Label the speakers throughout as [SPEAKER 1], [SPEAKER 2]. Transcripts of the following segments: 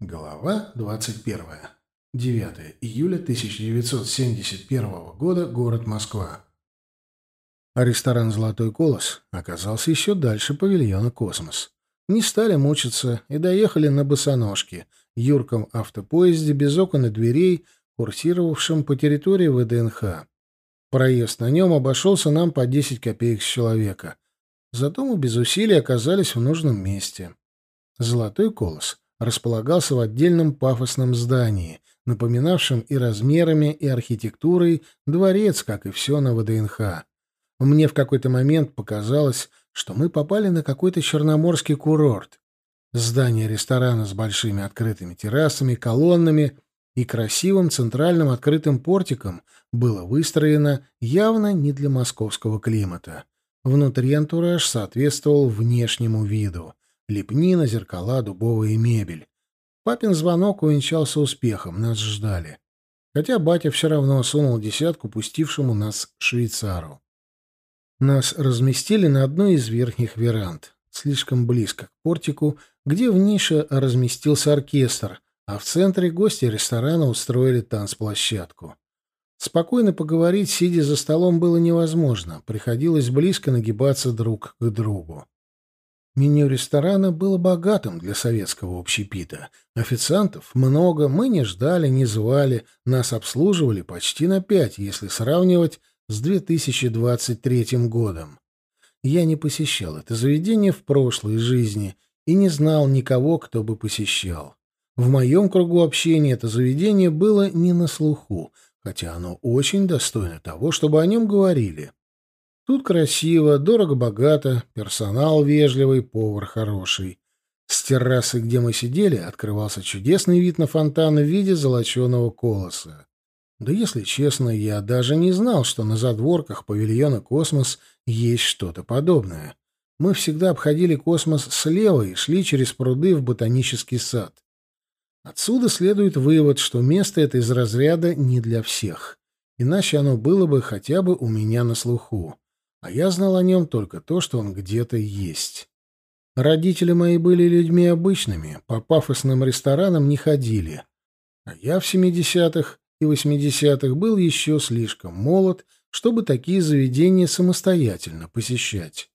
[SPEAKER 1] Глава 21. 9 июля 1971 года. Город Москва. Ресторан «Золотой колос» оказался еще дальше павильона «Космос». Не стали мучиться и доехали на босоножке, юрком автопоезде без окон и дверей, курсировавшем по территории ВДНХ. Проезд на нем обошелся нам по 10 копеек с человека. Зато мы без усилий оказались в нужном месте. «Золотой колос» располагался в отдельном пафосном здании, напоминавшем и размерами, и архитектурой дворец, как и все на ВДНХ. Мне в какой-то момент показалось, что мы попали на какой-то черноморский курорт. Здание ресторана с большими открытыми террасами, колоннами и красивым центральным открытым портиком было выстроено явно не для московского климата. Внутри антураж соответствовал внешнему виду. Лепнина, зеркала, дубовая мебель. Папин звонок увенчался успехом, нас ждали. Хотя батя все равно сунул десятку пустившему нас швейцару. Нас разместили на одной из верхних веранд, слишком близко к портику, где в нише разместился оркестр, а в центре гости ресторана устроили танцплощадку. Спокойно поговорить, сидя за столом, было невозможно, приходилось близко нагибаться друг к другу. Меню ресторана было богатым для советского общепита. Официантов много, мы не ждали, не звали, нас обслуживали почти на пять, если сравнивать с 2023 годом. Я не посещал это заведение в прошлой жизни и не знал никого, кто бы посещал. В моем кругу общения это заведение было не на слуху, хотя оно очень достойно того, чтобы о нем говорили. Тут красиво, дорого-богато, персонал вежливый, повар хороший. С террасы, где мы сидели, открывался чудесный вид на фонтан в виде золоченого колоса. Да если честно, я даже не знал, что на задворках павильона «Космос» есть что-то подобное. Мы всегда обходили космос слева и шли через пруды в ботанический сад. Отсюда следует вывод, что место это из разряда не для всех. Иначе оно было бы хотя бы у меня на слуху а я знал о нем только то, что он где-то есть. Родители мои были людьми обычными, по пафосным ресторанам не ходили. А я в 70-х и 80-х был еще слишком молод, чтобы такие заведения самостоятельно посещать.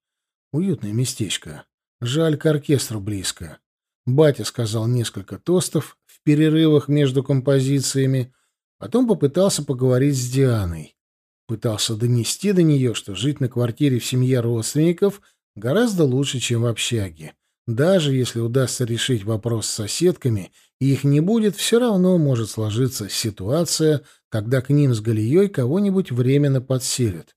[SPEAKER 1] Уютное местечко. Жаль, к оркестру близко. Батя сказал несколько тостов в перерывах между композициями, потом попытался поговорить с Дианой. Пытался донести до нее, что жить на квартире в семье родственников гораздо лучше, чем в общаге. Даже если удастся решить вопрос с соседками, и их не будет, все равно может сложиться ситуация, когда к ним с Галией кого-нибудь временно подселят.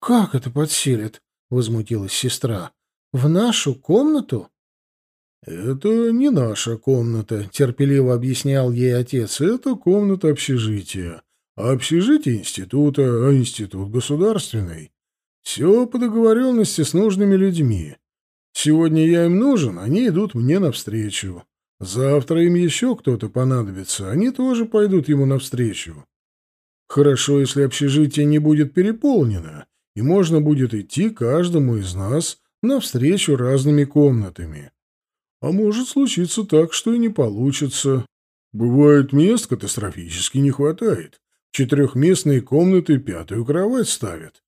[SPEAKER 1] «Как это подселят?» — возмутилась сестра. «В нашу комнату?»
[SPEAKER 2] «Это не наша комната», — терпеливо объяснял ей отец. «Это комната общежития. Общежитие института, а институт государственный. Все по договоренности с нужными людьми. Сегодня я им нужен, они идут мне навстречу. Завтра им еще кто-то понадобится, они тоже пойдут ему навстречу. Хорошо, если общежитие не будет переполнено, и можно будет идти каждому из нас навстречу разными комнатами. А может случиться так, что и не получится. Бывает, мест катастрофически не хватает четырехместные комнаты пятую кровать ставят.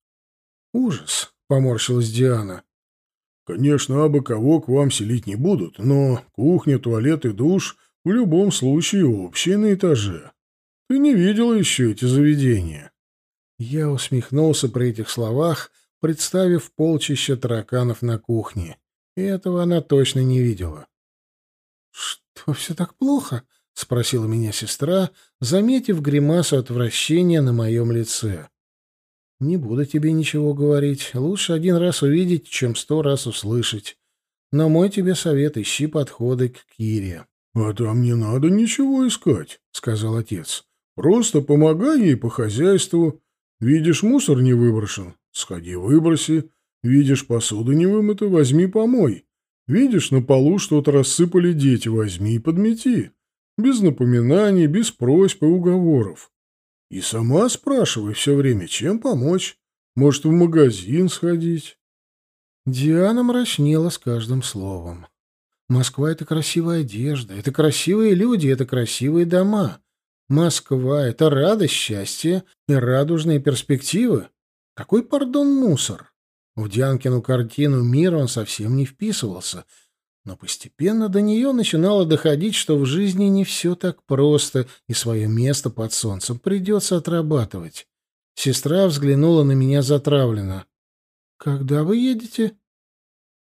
[SPEAKER 1] Ужас, поморщилась Диана.
[SPEAKER 2] Конечно, абы кого к вам селить не будут, но кухня, туалет и душ в любом случае общие на этаже. Ты не видела еще эти заведения.
[SPEAKER 1] Я усмехнулся при этих словах, представив полчища тараканов на кухне. И этого она точно не видела. «Что, все так плохо?» — спросила меня сестра, заметив гримасу отвращения на моем лице. «Не буду тебе ничего говорить. Лучше один раз увидеть, чем сто раз услышать. Но мой тебе совет — ищи подходы к Кире».
[SPEAKER 2] «А там не надо ничего искать», — сказал отец. «Просто помогай ей по хозяйству. Видишь, мусор не выброшен, сходи выброси. Видишь, посуду не вымыта, возьми помой. Видишь, на полу что-то рассыпали дети, возьми и подмети. Без напоминаний, без просьб и уговоров. И сама спрашивай все время, чем помочь. Может, в магазин сходить?»
[SPEAKER 1] Диана мрачнела с каждым словом. Москва — это красивая одежда, это красивые люди, это красивые дома. Москва — это радость, счастье и радужные перспективы. Какой, пардон, мусор? В Дианкину картину мира он совсем не вписывался, но постепенно до нее начинало доходить, что в жизни не все так просто, и свое место под солнцем придется отрабатывать. Сестра взглянула на меня затравленно. «Когда вы едете?»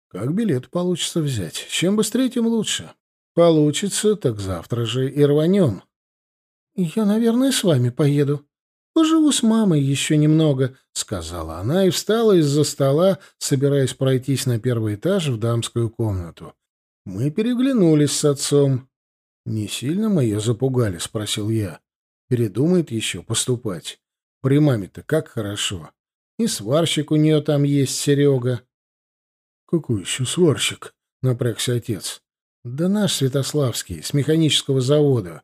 [SPEAKER 1] «Как билет получится взять? Чем быстрее, тем лучше. Получится, так завтра же и рванем». «Я, наверное, с вами поеду. Поживу с мамой еще немного», — сказала она и встала из-за стола, собираясь пройтись на первый этаж в дамскую комнату. Мы переглянулись с отцом. «Не сильно мы ее запугали?» — спросил я. «Передумает еще поступать. При маме-то как хорошо. И сварщик у нее там есть, Серега». «Какой еще сварщик?» — напрягся отец. «Да наш Святославский, с механического завода».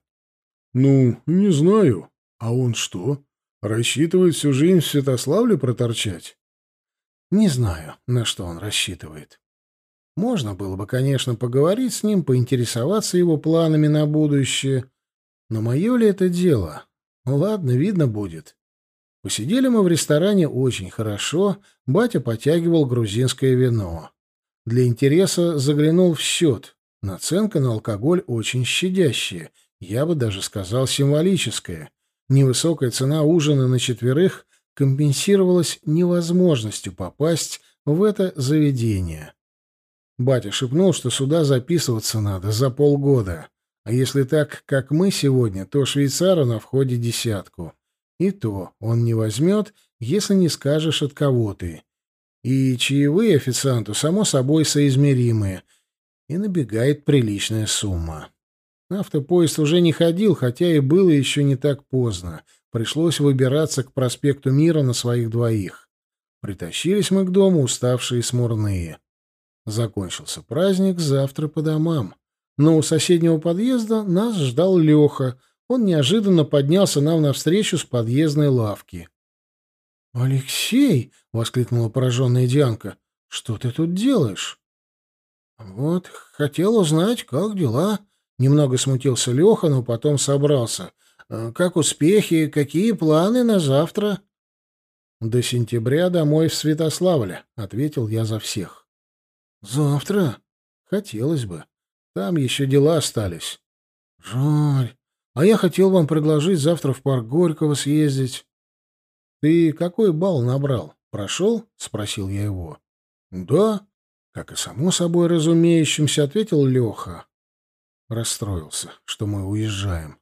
[SPEAKER 1] «Ну, не знаю. А он что, рассчитывает всю жизнь в Святославле проторчать?» «Не знаю, на что он рассчитывает. Можно было бы, конечно, поговорить с ним, поинтересоваться его планами на будущее. Но мое ли это дело? Ладно, видно будет. Посидели мы в ресторане очень хорошо, батя потягивал грузинское вино. Для интереса заглянул в счет. Наценка на алкоголь очень щадящая — я бы даже сказал символическое. Невысокая цена ужина на четверых компенсировалась невозможностью попасть в это заведение. Батя шепнул, что сюда записываться надо за полгода. А если так, как мы сегодня, то швейцара на входе десятку. И то он не возьмет, если не скажешь, от кого ты. И чаевые официанту, само собой, соизмеримые. И набегает приличная сумма. Автопоезд уже не ходил, хотя и было еще не так поздно. Пришлось выбираться к проспекту Мира на своих двоих. Притащились мы к дому, уставшие и смурные. Закончился праздник, завтра по домам. Но у соседнего подъезда нас ждал Леха. Он неожиданно поднялся нам навстречу с подъездной лавки. «Алексей!» — воскликнула пораженная Дианка. «Что ты тут делаешь?» «Вот, хотел узнать, как дела», Немного смутился Леха, но потом собрался. «Э, «Как успехи? Какие планы на завтра?» «До сентября домой в Святославле», — ответил я за всех. «Завтра? Хотелось бы. Там еще дела остались». «Жаль. А я хотел вам предложить завтра в парк Горького съездить». «Ты какой балл набрал? Прошел?» — спросил я его. «Да», — как и само собой разумеющимся, ответил Леха. Расстроился, что мы уезжаем.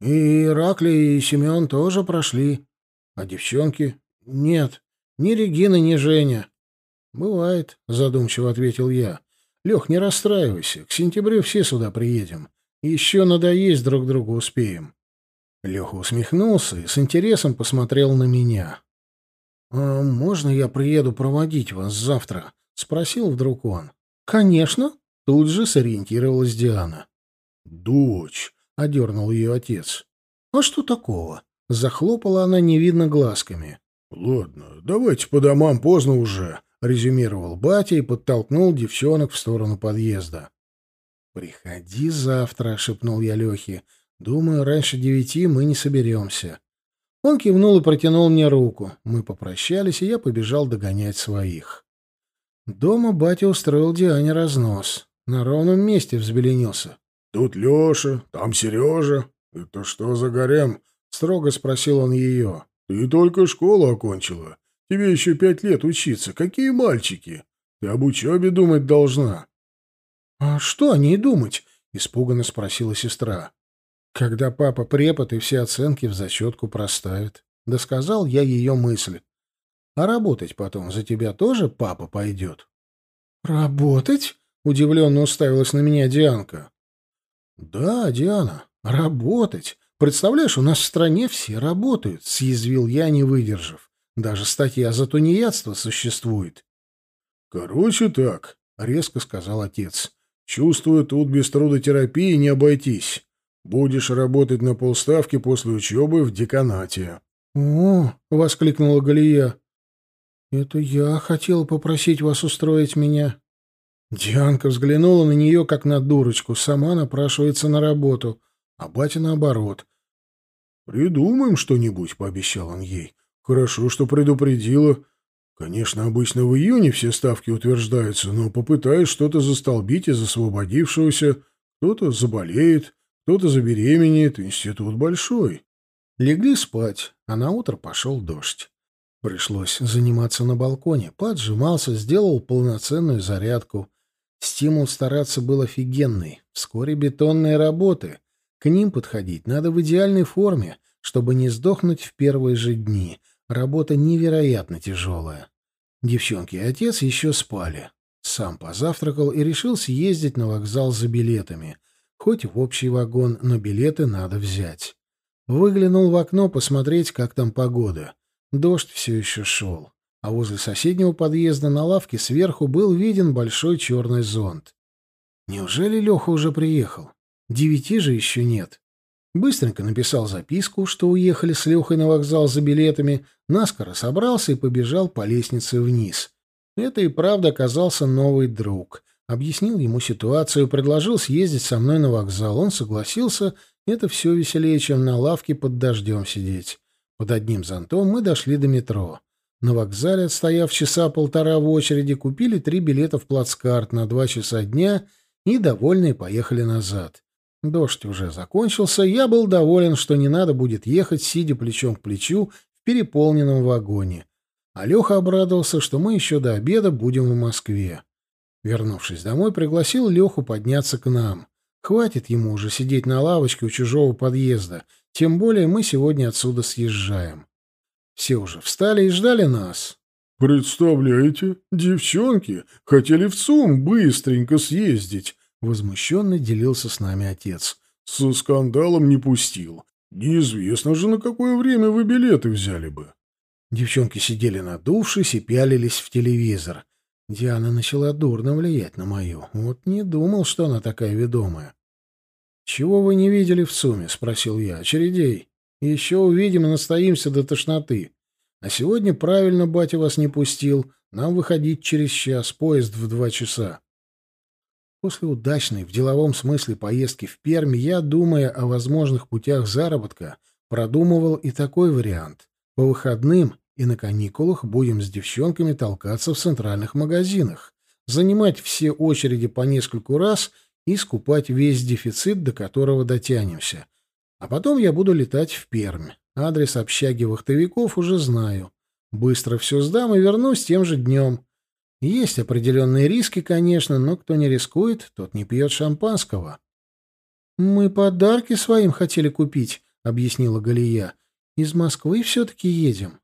[SPEAKER 1] И Ираклий, и Семен тоже прошли. А девчонки? Нет, ни Регина, ни Женя. Бывает, задумчиво ответил я. Лех, не расстраивайся. К сентябрю все сюда приедем. Еще надоесть друг другу успеем. Леха усмехнулся и с интересом посмотрел на меня. «А можно я приеду проводить вас завтра?» — спросил вдруг он. «Конечно», — тут же сориентировалась Диана. «Дочь!» — одернул ее отец. «А что такого?» — захлопала она невидно глазками. «Ладно, давайте по домам, поздно уже», — резюмировал батя и подтолкнул девчонок в сторону подъезда. «Приходи завтра», — шепнул я Лехе. «Думаю, раньше девяти мы не соберемся». Он кивнул и протянул мне руку. Мы попрощались, и я побежал догонять своих. Дома батя устроил Диане разнос. На ровном месте взбеленился. Тут Леша, там Сережа. Это что за гарем? Строго спросил он ее. Ты только школу окончила. Тебе еще пять лет учиться. Какие мальчики? Ты об учебе думать должна. А что о ней думать? Испуганно спросила сестра. Когда папа препод и все оценки в зачетку проставит. Досказал я ее мысль. А работать потом за тебя тоже папа пойдет? Работать? Удивленно уставилась на меня Дианка. «Да, Диана, работать. Представляешь, у нас в стране все работают», — съязвил я, не выдержав. «Даже статья за тунеядство существует». «Короче так», — резко сказал отец. «Чувствую, тут без трудотерапии не обойтись. Будешь работать на полставки после учебы в деканате». «О!» — воскликнула Галия. «Это я хотела попросить вас устроить меня». Дианка взглянула на нее, как на дурочку, сама напрашивается на работу, а батя наоборот.
[SPEAKER 2] «Придумаем что-нибудь», — пообещал он ей. «Хорошо, что предупредила. Конечно, обычно в июне все ставки утверждаются, но попытаюсь что-то застолбить из освободившегося. Кто-то заболеет, кто-то забеременеет, институт большой».
[SPEAKER 1] Легли спать, а на утро пошел дождь. Пришлось заниматься на балконе. Поджимался, сделал полноценную зарядку. Стимул стараться был офигенный. Вскоре бетонные работы. К ним подходить надо в идеальной форме, чтобы не сдохнуть в первые же дни. Работа невероятно тяжелая. Девчонки и отец еще спали. Сам позавтракал и решил съездить на вокзал за билетами. Хоть в общий вагон, но билеты надо взять. Выглянул в окно посмотреть, как там погода. Дождь все еще шел а возле соседнего подъезда на лавке сверху был виден большой черный зонт. Неужели Леха уже приехал? Девяти же еще нет. Быстренько написал записку, что уехали с Лехой на вокзал за билетами, наскоро собрался и побежал по лестнице вниз. Это и правда оказался новый друг. Объяснил ему ситуацию, предложил съездить со мной на вокзал. Он согласился, это все веселее, чем на лавке под дождем сидеть. Под одним зонтом мы дошли до метро. На вокзале, отстояв часа полтора в очереди, купили три билета в плацкарт на два часа дня и, довольные, поехали назад. Дождь уже закончился, я был доволен, что не надо будет ехать, сидя плечом к плечу в переполненном вагоне. А Леха обрадовался, что мы еще до обеда будем в Москве. Вернувшись домой, пригласил Леху подняться к нам. Хватит ему уже сидеть на лавочке у чужого подъезда, тем более мы сегодня отсюда съезжаем. Все уже встали и ждали нас.
[SPEAKER 2] «Представляете, девчонки хотели в ЦУМ быстренько съездить», — возмущенно делился с нами отец. «Со скандалом не пустил. Неизвестно же, на какое время вы билеты взяли бы».
[SPEAKER 1] Девчонки сидели надувшись и пялились в телевизор. Диана начала дурно влиять на мою. Вот не думал, что она такая ведомая. «Чего вы не видели в ЦУМе?» — спросил я. «Очередей». Еще увидим и настоимся до тошноты. А сегодня правильно батя вас не пустил. Нам выходить через час, поезд в два часа. После удачной в деловом смысле поездки в Пермь я, думая о возможных путях заработка, продумывал и такой вариант. По выходным и на каникулах будем с девчонками толкаться в центральных магазинах, занимать все очереди по нескольку раз и скупать весь дефицит, до которого дотянемся — а потом я буду летать в Пермь. Адрес общаги вахтовиков уже знаю. Быстро все сдам и вернусь тем же днем. Есть определенные риски, конечно, но кто не рискует, тот не пьет шампанского. «Мы подарки своим хотели купить», — объяснила Галия. «Из Москвы все-таки едем».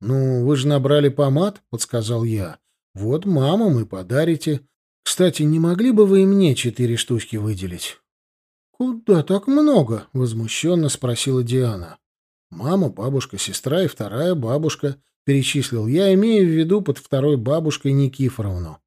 [SPEAKER 1] «Ну, вы же набрали помад», — подсказал я. «Вот мамам и подарите. Кстати, не могли бы вы и мне четыре штучки выделить?» «Куда так много?» — возмущенно спросила Диана. «Мама, бабушка, сестра и вторая бабушка», — перечислил я, имея в виду под второй бабушкой Никифоровну.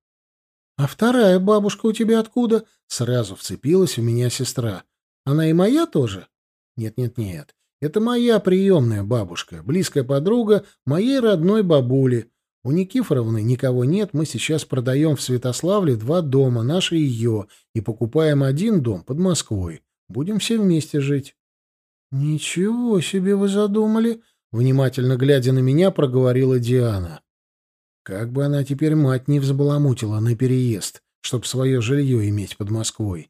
[SPEAKER 1] «А вторая бабушка у тебя откуда?» — сразу вцепилась в меня сестра. «Она и моя тоже?» «Нет-нет-нет, это моя приемная бабушка, близкая подруга моей родной бабули. У Никифоровны никого нет, мы сейчас продаем в Святославле два дома, наш и ее, и покупаем один дом под Москвой. Будем все вместе жить». «Ничего себе вы задумали!» — внимательно глядя на меня, проговорила Диана. Как бы она теперь мать не взбаламутила на переезд, чтоб свое жилье иметь под Москвой.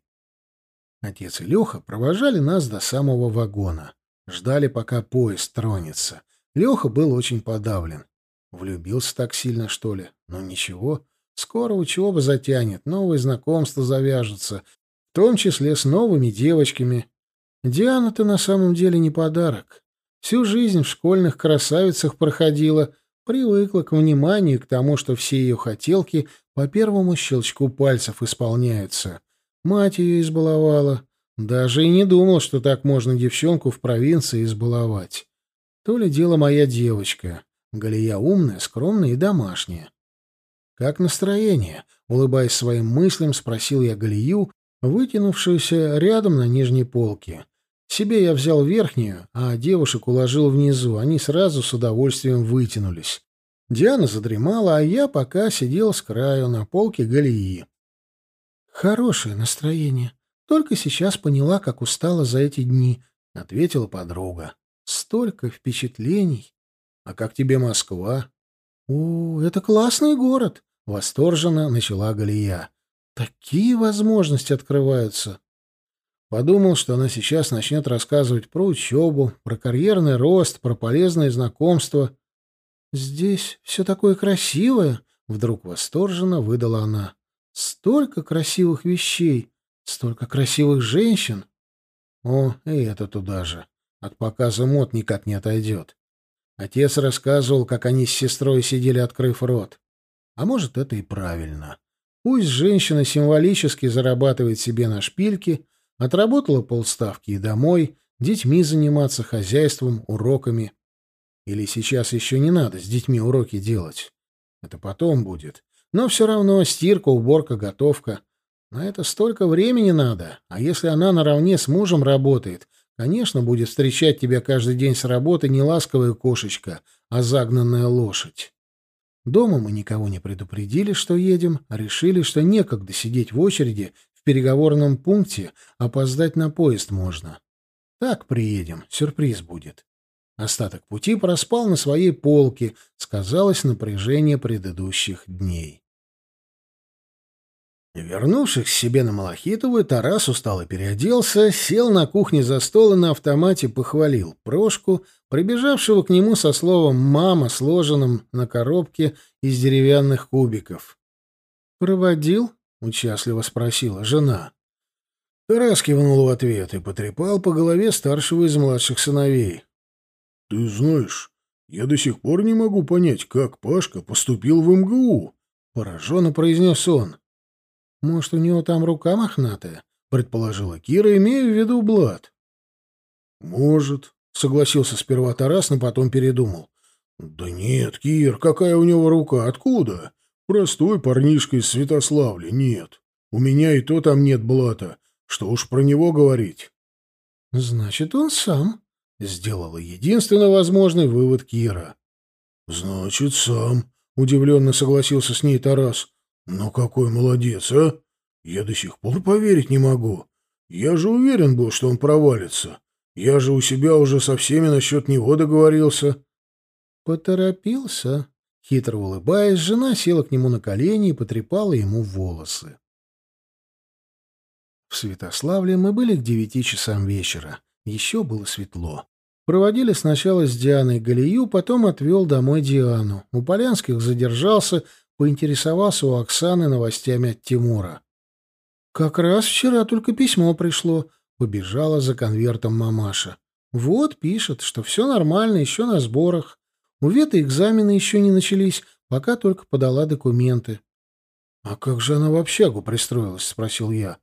[SPEAKER 1] Отец и Леха провожали нас до самого вагона. Ждали, пока поезд тронется. Леха был очень подавлен. Влюбился так сильно, что ли? Ну ничего, скоро учеба затянет, новые знакомства завяжутся, в том числе с новыми девочками. Диана-то на самом деле не подарок. Всю жизнь в школьных красавицах проходила, привыкла к вниманию, к тому, что все ее хотелки по первому щелчку пальцев исполняются. Мать ее избаловала. Даже и не думал, что так можно девчонку в провинции избаловать. То ли дело моя девочка. Галия умная, скромная и домашняя. «Как настроение?» — улыбаясь своим мыслям, спросил я Галию, вытянувшуюся рядом на нижней полке. Себе я взял верхнюю, а девушек уложил внизу. Они сразу с удовольствием вытянулись. Диана задремала, а я пока сидел с краю на полке Галии. Хорошее настроение. Только сейчас поняла, как устала за эти дни, — ответила подруга. Столько впечатлений. А как тебе Москва? О, это классный город, — восторженно начала Галия. Такие возможности открываются. Подумал, что она сейчас начнет рассказывать про учебу, про карьерный рост, про полезные знакомства. «Здесь все такое красивое», — вдруг восторженно выдала она. «Столько красивых вещей, столько красивых женщин». О, и это туда же. От показа мод никак не отойдет. Отец рассказывал, как они с сестрой сидели, открыв рот. А может, это и правильно. Пусть женщина символически зарабатывает себе на шпильки, отработала полставки и домой, детьми заниматься, хозяйством, уроками. Или сейчас еще не надо с детьми уроки делать. Это потом будет. Но все равно стирка, уборка, готовка. На это столько времени надо. А если она наравне с мужем работает, конечно, будет встречать тебя каждый день с работы не ласковая кошечка, а загнанная лошадь. Дома мы никого не предупредили, что едем, а решили, что некогда сидеть в очереди переговорном пункте, опоздать на поезд можно. Так приедем, сюрприз будет. Остаток пути проспал на своей полке, сказалось напряжение предыдущих дней. Вернувшись себе на Малахитовую, Тарас устало переоделся, сел на кухне за стол и на автомате похвалил Прошку, прибежавшего к нему со словом «мама», сложенным на коробке из деревянных кубиков. «Проводил?» — участливо спросила жена. Тарас кивнул в ответ и потрепал по голове старшего из младших сыновей.
[SPEAKER 2] «Ты знаешь, я до сих пор не могу понять, как Пашка поступил в МГУ», — пораженно произнес он.
[SPEAKER 1] «Может, у него там рука мохнатая?» — предположила Кира, имея в виду Блад.
[SPEAKER 2] «Может», — согласился сперва Тарас, но потом передумал. «Да нет, Кир, какая у него рука? Откуда? Простой парнишка из Святославля. Нет. У меня и то там нет блата. Что уж про него говорить».
[SPEAKER 1] «Значит, он сам», — сделала единственно возможный вывод Кира.
[SPEAKER 2] «Значит, сам», — удивленно согласился с ней Тарас. «Ну какой молодец, а? Я до сих пор поверить не могу. Я же уверен был, что он провалится. Я же у себя уже со всеми насчет него договорился».
[SPEAKER 1] «Поторопился?» Хитро улыбаясь, жена села к нему на колени и потрепала ему волосы. В Святославле мы были к девяти часам вечера. Еще было светло. Проводили сначала с Дианой Галию, потом отвел домой Диану. У Полянских задержался, поинтересовался у Оксаны новостями от Тимура. «Как раз вчера только письмо пришло», — побежала за конвертом мамаша. «Вот, пишет, что все нормально, еще на сборах. У Веты экзамены еще не начались, пока только подала документы». «А как же она в общагу пристроилась?» — спросил я.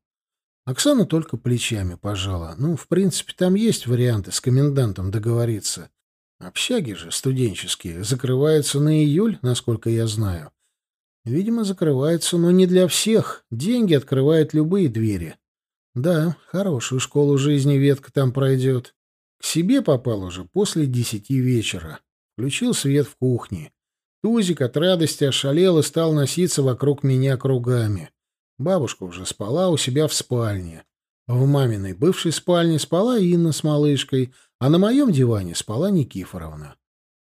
[SPEAKER 1] Оксана только плечами пожала. Ну, в принципе, там есть варианты с комендантом договориться. Общаги же студенческие закрываются на июль, насколько я знаю. Видимо, закрывается, но не для всех. Деньги открывают любые двери. Да, хорошую школу жизни ветка там пройдет. К себе попал уже после десяти вечера. Включил свет в кухне. Тузик от радости ошалел и стал носиться вокруг меня кругами. Бабушка уже спала у себя в спальне. В маминой бывшей спальне спала Инна с малышкой, а на моем диване спала Никифоровна.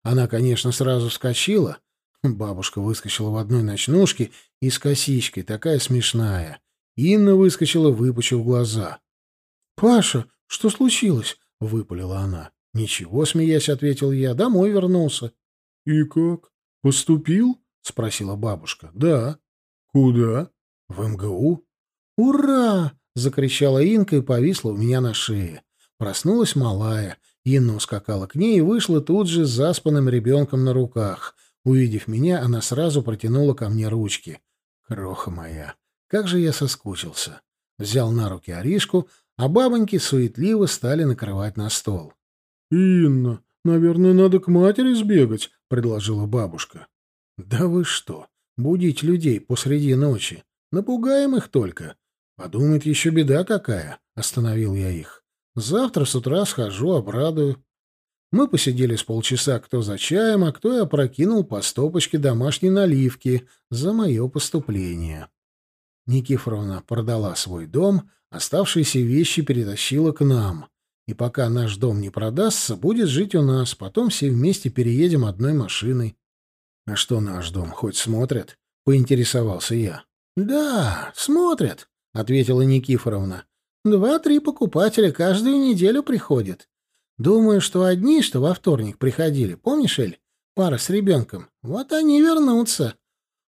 [SPEAKER 1] Она, конечно, сразу вскочила, Бабушка выскочила в одной ночнушке и с косичкой, такая смешная. Инна выскочила, выпучив глаза. «Паша, что случилось?» — выпалила она. «Ничего, смеясь», — ответил я. «Домой вернулся».
[SPEAKER 2] «И как? Поступил?» — спросила бабушка. «Да». «Куда?»
[SPEAKER 1] «В МГУ». «Ура!» — закричала Инка и повисла у меня на шее. Проснулась малая. Инна ускакала к ней и вышла тут же с заспанным ребенком на руках. Увидев меня, она сразу протянула ко мне ручки. Кроха моя, как же я соскучился. Взял на руки Аришку, а бабоньки суетливо стали накрывать на стол.
[SPEAKER 2] «Инна, наверное, надо к матери сбегать», — предложила бабушка.
[SPEAKER 1] «Да вы что, будить людей посреди ночи? Напугаем их только. Подумает, еще беда какая», — остановил я их. «Завтра с утра схожу, обрадую». Мы посидели с полчаса кто за чаем, а кто и опрокинул по стопочке домашней наливки за мое поступление. Никифоровна продала свой дом, оставшиеся вещи перетащила к нам. И пока наш дом не продастся, будет жить у нас, потом все вместе переедем одной машиной. — А что наш дом, хоть смотрят? — поинтересовался я. — Да, смотрят, — ответила Никифоровна. — Два-три покупателя каждую неделю приходят. Думаю, что одни, что во вторник приходили, помнишь, Эль? Пара с ребенком. Вот они вернутся.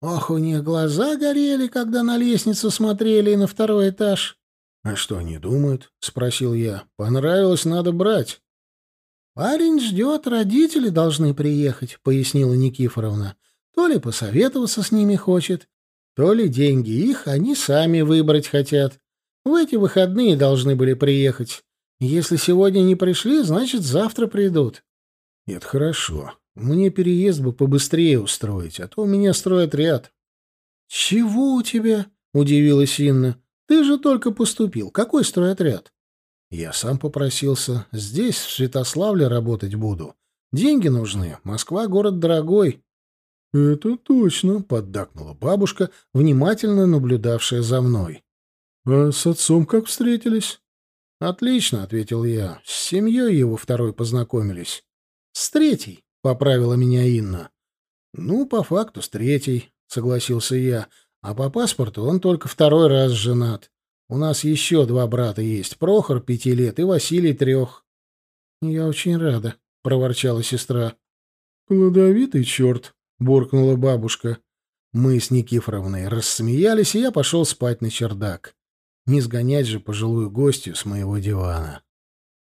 [SPEAKER 1] Ох, у них глаза горели, когда на лестницу смотрели и на второй этаж. — А что они думают? — спросил я. — Понравилось, надо брать. — Парень ждет, родители должны приехать, — пояснила Никифоровна. То ли посоветоваться с ними хочет, то ли деньги их они сами выбрать хотят. В эти выходные должны были приехать. Если сегодня не пришли, значит, завтра придут. — Это хорошо. Мне переезд бы побыстрее устроить, а то у меня стройотряд. — Чего у тебя? — удивилась Инна. — Ты же только поступил. Какой стройотряд? — Я сам попросился. Здесь, в Святославле, работать буду. Деньги нужны. Москва — город дорогой. — Это точно, — поддакнула бабушка, внимательно наблюдавшая за мной. — А с отцом как встретились? — Отлично, — ответил я. С семьей его второй познакомились. — С третьей. — поправила меня Инна. «Ну, по факту, с третьей», — согласился я. «А по паспорту он только второй раз женат. У нас еще два брата есть, Прохор пяти лет и Василий трех». «Я очень рада», — проворчала сестра. «Плодовитый черт», — буркнула бабушка. Мы с Никифоровной рассмеялись, и я пошел спать на чердак. Не сгонять же пожилую гостью с моего дивана.